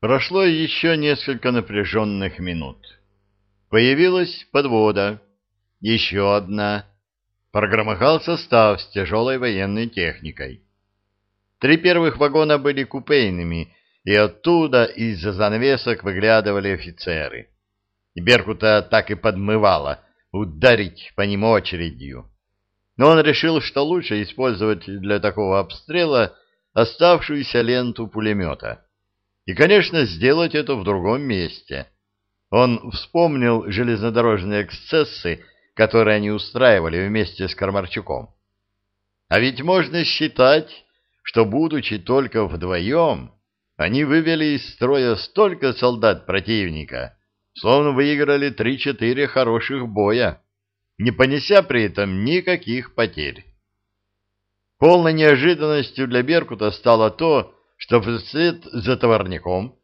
Прошло еще несколько напряженных минут. Появилась подвода. Еще одна. Прогромыхал состав с тяжелой военной техникой. Три первых вагона были купейными, и оттуда из-за занавесок выглядывали офицеры. Беркута так и подмывало ударить по ним очередью. Но он решил, что лучше использовать для такого обстрела оставшуюся ленту пулемета. И, конечно, сделать это в другом месте. Он вспомнил железнодорожные эксцессы, которые они устраивали вместе с Кармарчуком. А ведь можно считать, что, будучи только вдвоем, они вывели из строя столько солдат противника, словно выиграли три-четыре хороших боя, не понеся при этом никаких потерь. Полной неожиданностью для Беркута стало то, что вслед за товарником,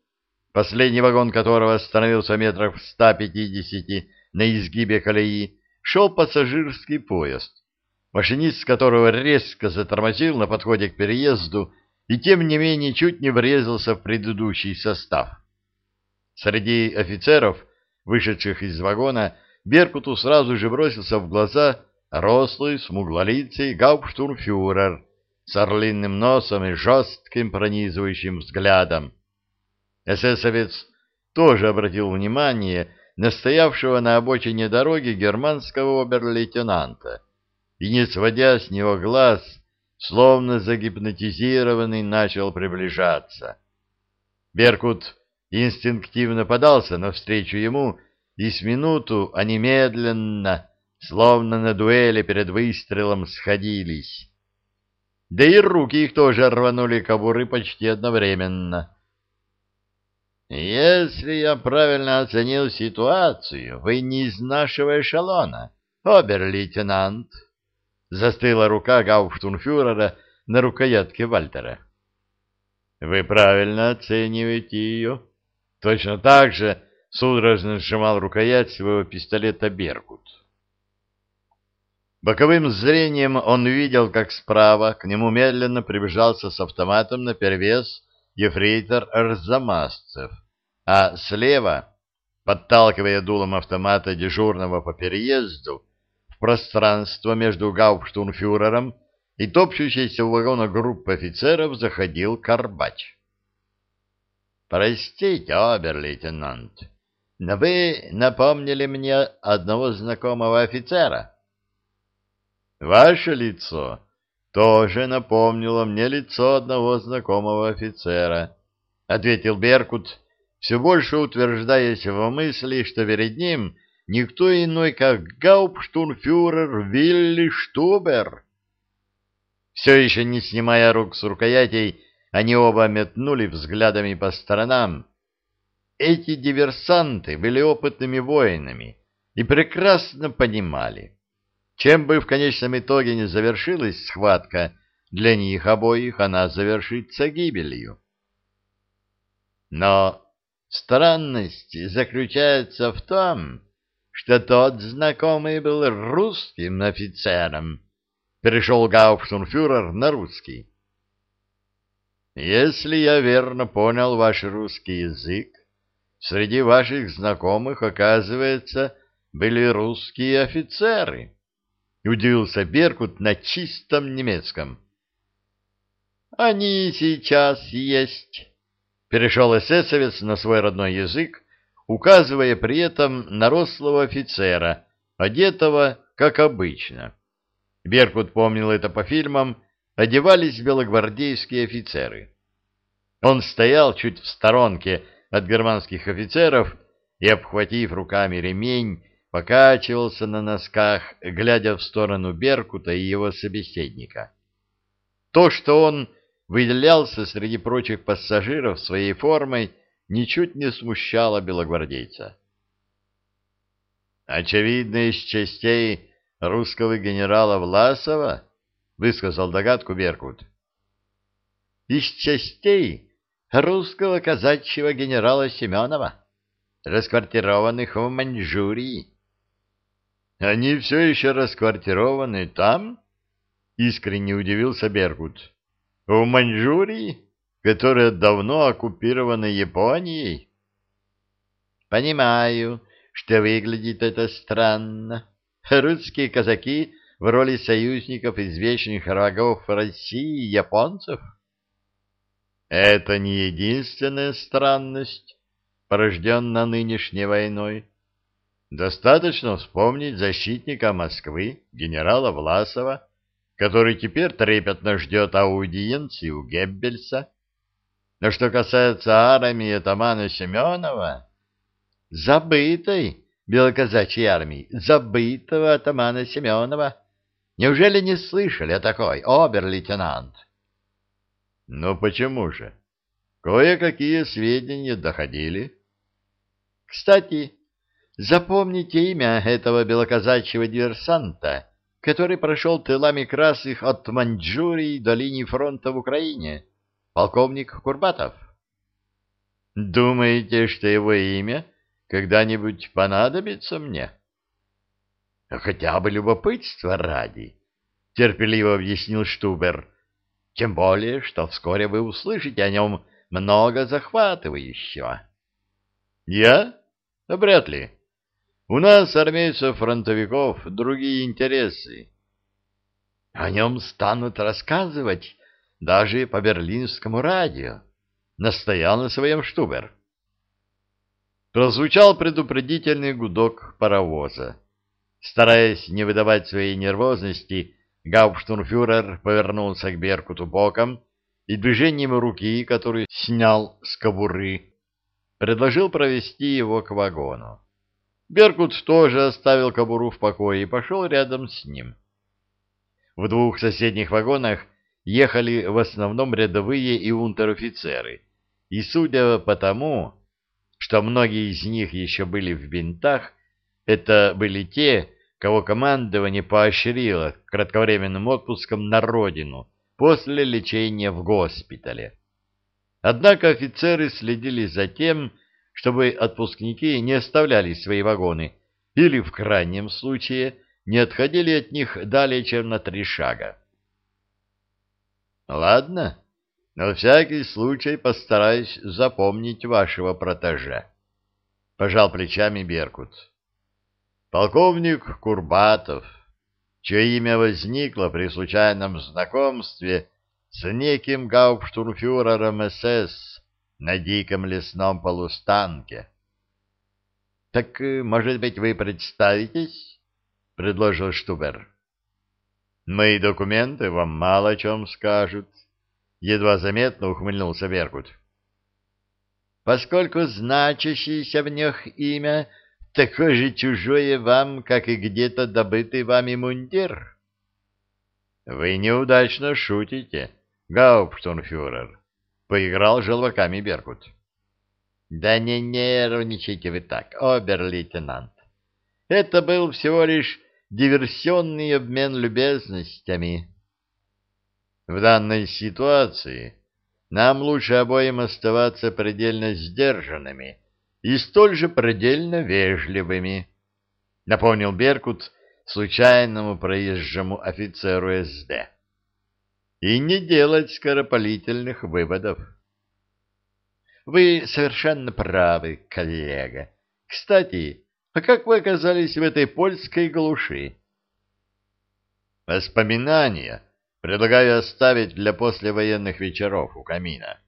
последний вагон которого остановился метров в 150 на изгибе колеи, шел пассажирский поезд, машинист которого резко затормозил на подходе к переезду и тем не менее чуть не врезался в предыдущий состав. Среди офицеров, вышедших из вагона, Беркуту сразу же бросился в глаза рослый, смуглолицый гауптштурмфюрер с орлиным носом и жестким пронизывающим взглядом. Эсэсовец тоже обратил внимание на стоявшего на обочине дороги германского обер-лейтенанта и, не сводя с него глаз, словно загипнотизированный, начал приближаться. Беркут инстинктивно подался навстречу ему, и с минуту они медленно, словно на дуэли перед выстрелом, сходились. Да и руки их тоже рванули кобуры почти одновременно. «Если я правильно оценил ситуацию, вы не из нашего эшелона, обер-лейтенант», — застыла рука гауптунфюрера на рукоятке Вальтера. «Вы правильно оцениваете ее». Точно так же судорожно сжимал рукоять своего пистолета «Беркут». Боковым зрением он видел, как справа к нему медленно приближался с автоматом наперевес ефрейтор Арзамасцев, а слева, подталкивая дулом автомата дежурного по переезду, в пространство между гауптштурмфюрером и топчущейся в вагона группы офицеров заходил Карбач. «Простите, обер-лейтенант, но вы напомнили мне одного знакомого офицера». Ваше лицо тоже напомнило мне лицо одного знакомого офицера, — ответил Беркут, все больше утверждаясь в мысли, что перед ним никто иной, как гауптштурмфюрер Вилли Штубер. Все еще не снимая рук с рукоятей, они оба метнули взглядами по сторонам. Эти диверсанты были опытными воинами и прекрасно понимали, чем бы в конечном итоге не завершилась схватка, для них обоих она завершится гибелью. Но странность заключается в том, что тот знакомый был русским офицером. Перешел гауптштурмфюрер на русский. Если я верно понял ваш русский язык, среди ваших знакомых, оказывается, были русские офицеры. — удивился Беркут на чистом немецком. «Они сейчас есть», — перешел эсэсовец на свой родной язык, указывая при этом на рослого офицера, одетого, как обычно. Беркут помнил это по фильмам, одевались белогвардейские офицеры. Он стоял чуть в сторонке от германских офицеров и, обхватив руками ремень, покачивался на носках, глядя в сторону Беркута и его собеседника. То, что он выделялся среди прочих пассажиров своей формой, ничуть не смущало белогвардейца. «Очевидно, из частей русского генерала Власова?» — высказал догадку Беркут. «Из частей русского казачьего генерала Семенова, расквартированных в Маньчжурии». Они все еще расквартированы там? Искренне удивился Беркут. В Маньчжурии? которая давно оккупирована Японией? Понимаю, что выглядит это странно. Русские казаки в роли союзников извечных врагов России и японцев? Это не единственная странность, порожденная нынешней войной. Достаточно вспомнить защитника Москвы, генерала Власова, который теперь трепетно ждет аудиенции у Геббельса. Но что касается армии атамана Семенова, забытой белоказачьей армии, забытого атамана Семенова, неужели не слышали о такой, обер-лейтенант? Ну почему же? Кое-какие сведения доходили. Кстати, запомните имя этого белоказачьего диверсанта, который прошел тылами красных от Маньчжурии до линии фронта в Украине. Полковник Курбатов. Думаете, что его имя когда-нибудь понадобится мне? Хотя бы любопытство ради, терпеливо объяснил Штубер. Тем более, что вскоре вы услышите о нем много захватывающего. Я? Вряд ли. У нас, армейцев-фронтовиков, другие интересы. О нем станут рассказывать даже по берлинскому радио. Настоял на своем Штубер. Прозвучал предупредительный гудок паровоза. Стараясь не выдавать своей нервозности, Гауптштурмфюрер повернулся к Беркуту боком и движением руки, которую снял с кобуры, предложил провести его к вагону. Беркут тоже оставил кобуру в покое и пошел рядом с ним. В двух соседних вагонах ехали в основном рядовые и унтер-офицеры, и, судя по тому, что многие из них еще были в бинтах, это были те, кого командование поощрило кратковременным отпускам на родину после лечения в госпитале. Однако офицеры следили за тем, чтобы отпускники не оставляли свои вагоны или, в крайнем случае, не отходили от них далее, чем на три шага. Ладно, на всякий случай постараюсь запомнить вашего протеже. Пожал плечами Беркут полковник Курбатов, чье имя возникло при случайном знакомстве с неким гауптштурмфюрером СС на диком лесном полустанке. — Так, э, может быть, вы представитесь? — предложил Штубер. — Мои документы вам мало о чем скажут, — едва заметно ухмыльнулся Беркут. — Поскольку значащееся в них имя — такое же чужое вам, как и где-то добытый вами мундир? — Вы неудачно шутите, гауптштурмфюрер, — поиграл желваками Беркут. — Да не нервничайте вы так, обер-лейтенант. Это был всего лишь диверсионный обмен любезностями. В данной ситуации нам лучше обоим оставаться предельно сдержанными — и столь же предельно вежливыми, — напомнил Беркут случайному проезжему офицеру СД. И не делать скоропалительных выводов. — Вы совершенно правы, коллега. Кстати, а как вы оказались в этой польской глуши? — Воспоминания предлагаю оставить для послевоенных вечеров у камина.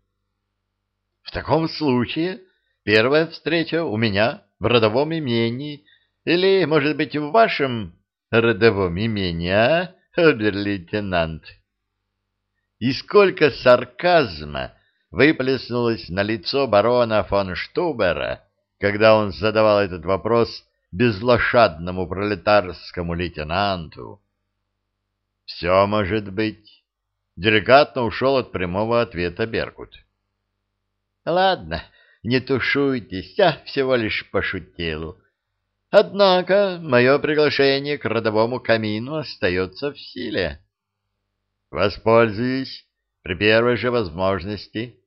— В таком случае Первая встреча у меня в родовом имении, или, может быть, в вашем родовом имении, а, обер-лейтенант? И сколько сарказма выплеснулось на лицо барона фон Штубера, когда он задавал этот вопрос безлошадному пролетарскому лейтенанту. «Все может быть». Деликатно ушел от прямого ответа Беркут. «Ладно, не тушуйтесь, я всего лишь пошутил. Однако мое приглашение к родовому камину остается в силе. Воспользуюсь при первой же возможности.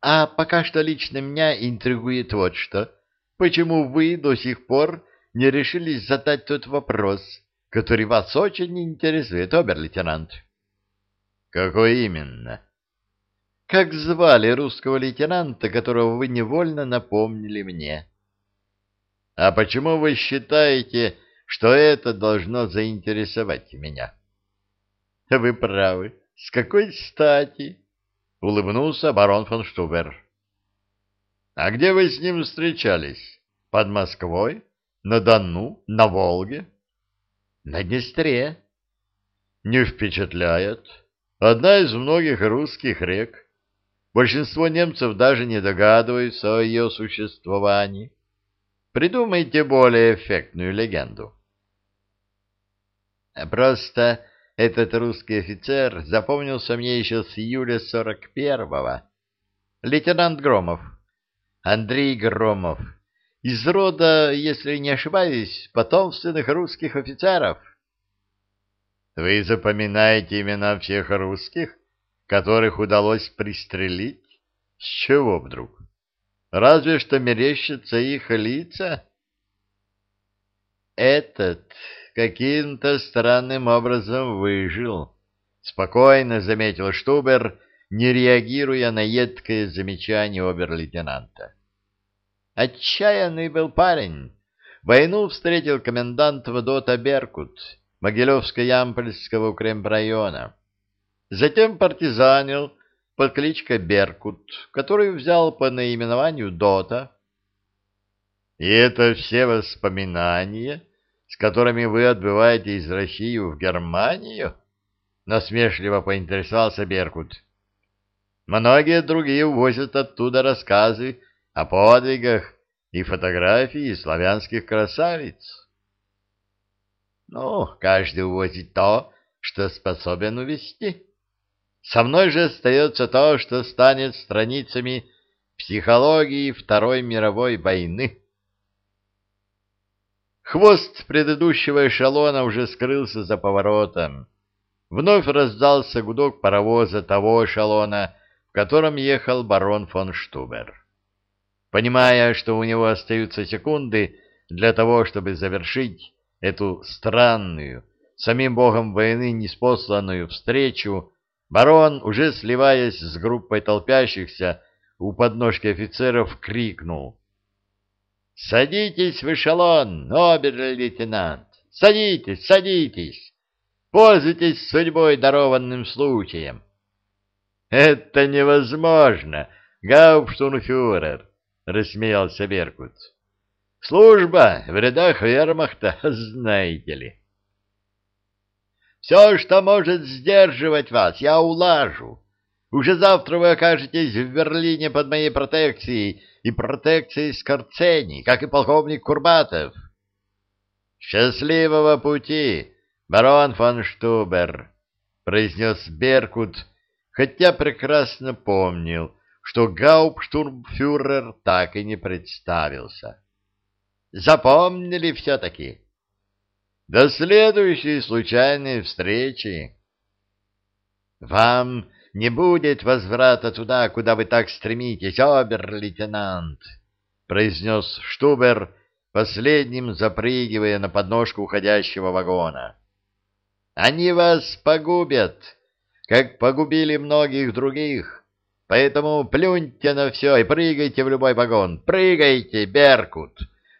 А пока что лично меня интригует вот что. Почему вы до сих пор не решились задать тот вопрос, который вас очень интересует, обер-лейтенант? Какой именно? как звали русского лейтенанта, которого вы невольно напомнили мне. А почему вы считаете, что это должно заинтересовать меня? Вы правы. С какой стати? Улыбнулся барон фон Штубер. А где вы с ним встречались? Под Москвой? На Дону? На Волге? На Днестре. Не впечатляет. Одна из многих русских рек. Большинство немцев даже не догадываются о ее существовании. Придумайте более эффектную легенду. Просто этот русский офицер запомнился мне еще с июля сорок первого. Лейтенант Громов. Андрей Громов. Из рода, если не ошибаюсь, потомственных русских офицеров. Вы запоминаете имена всех русских, которых удалось пристрелить? С чего вдруг? Разве что мерещатся их лица? Этот каким-то странным образом выжил, спокойно заметил Штубер, не реагируя на едкое замечание обер-лейтенанта. Отчаянный был парень. Войну встретил комендант ВДОТа Беркут, Могилевско-Ямпольского укремрайона. Затем партизанил под кличкой Беркут, который взял по наименованию Дота. И это все воспоминания, с которыми вы отбываете из России в Германию? Насмешливо поинтересовался Беркут. Многие другие увозят оттуда рассказы о подвигах и фотографии славянских красавиц. Ну, каждый увозит то, что способен увести. Со мной же остается то, что станет страницами психологии Второй мировой войны. Хвост предыдущего эшелона уже скрылся за поворотом. Вновь раздался гудок паровоза того эшелона, в котором ехал барон фон Штубер. Понимая, что у него остаются секунды для того, чтобы завершить эту странную, самим богом войны неспосланную встречу, барон, уже сливаясь с группой толпящихся у подножки офицеров, крикнул. «Садитесь в эшелон, обер-лейтенант! Садитесь, садитесь! Пользуйтесь судьбой, дарованным случаем!» «Это невозможно, гауптштурмфюрер!» — рассмеялся Беркут. Служба в рядах вермахта, знаете ли. Все, что может сдерживать вас, я улажу. Уже завтра вы окажетесь в Берлине под моей протекцией и протекцией Скорцени, как и полковник Курбатов. Счастливого пути, барон фон Штубер, произнес Беркут, хотя прекрасно помнил, что гауптштурмфюрер так и не представился. Запомнили все-таки. До следующей случайной встречи. Вам не будет возврата туда, куда вы так стремитесь, обер-лейтенант, произнес Штубер, последним запрыгивая на подножку уходящего вагона. Они вас погубят, как погубили многих других. Поэтому плюньте на все и прыгайте в любой вагон. Прыгайте, Беркут!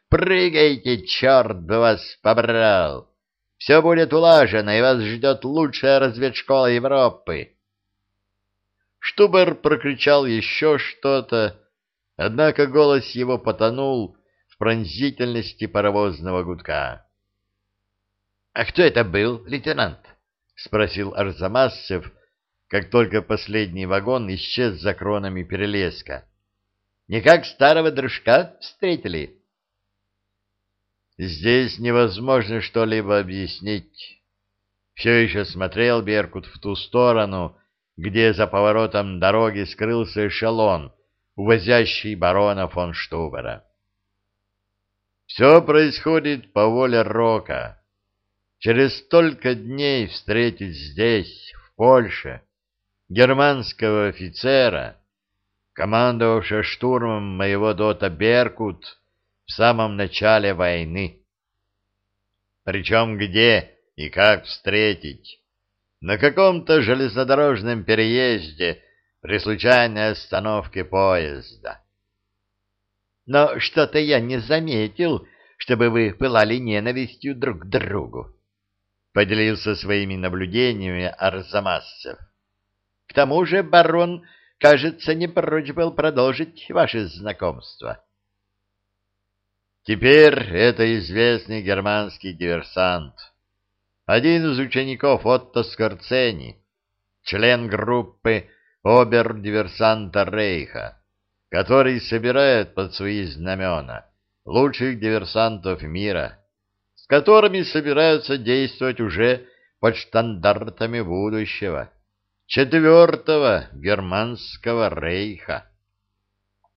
Прыгайте, черт бы вас побрал! Все будет улажено, и вас ждет лучшая разведшкола Европы. Штубер прокричал еще что-то, однако голос его потонул в пронзительности паровозного гудка. — А кто это был, лейтенант? — спросил Арзамасцев, как только последний вагон исчез за кронами перелеска. — Не как старого дружка встретили? — Здесь невозможно что-либо объяснить. Все еще смотрел Беркут в ту сторону, где за поворотом дороги скрылся эшелон, увозящий барона фон Штубера. Все происходит по воле Рока. Через столько дней встретить здесь, в Польше, германского офицера, командовавшего штурмом моего дота Беркут, в самом начале войны. Причем где и как встретить? На каком-то железнодорожном переезде, при случайной остановке поезда. Но что-то я не заметил, чтобы вы пылали ненавистью друг к другу, — поделился своими наблюдениями Арзамасцев. К тому же барон, кажется, не прочь был продолжить ваше знакомство. Теперь это известный германский диверсант, один из учеников Отто Скорцени, член группы обер-диверсанта Рейха, который собирает под свои знамена лучших диверсантов мира, с которыми собираются действовать уже под штандартами будущего, четвертого германского рейха.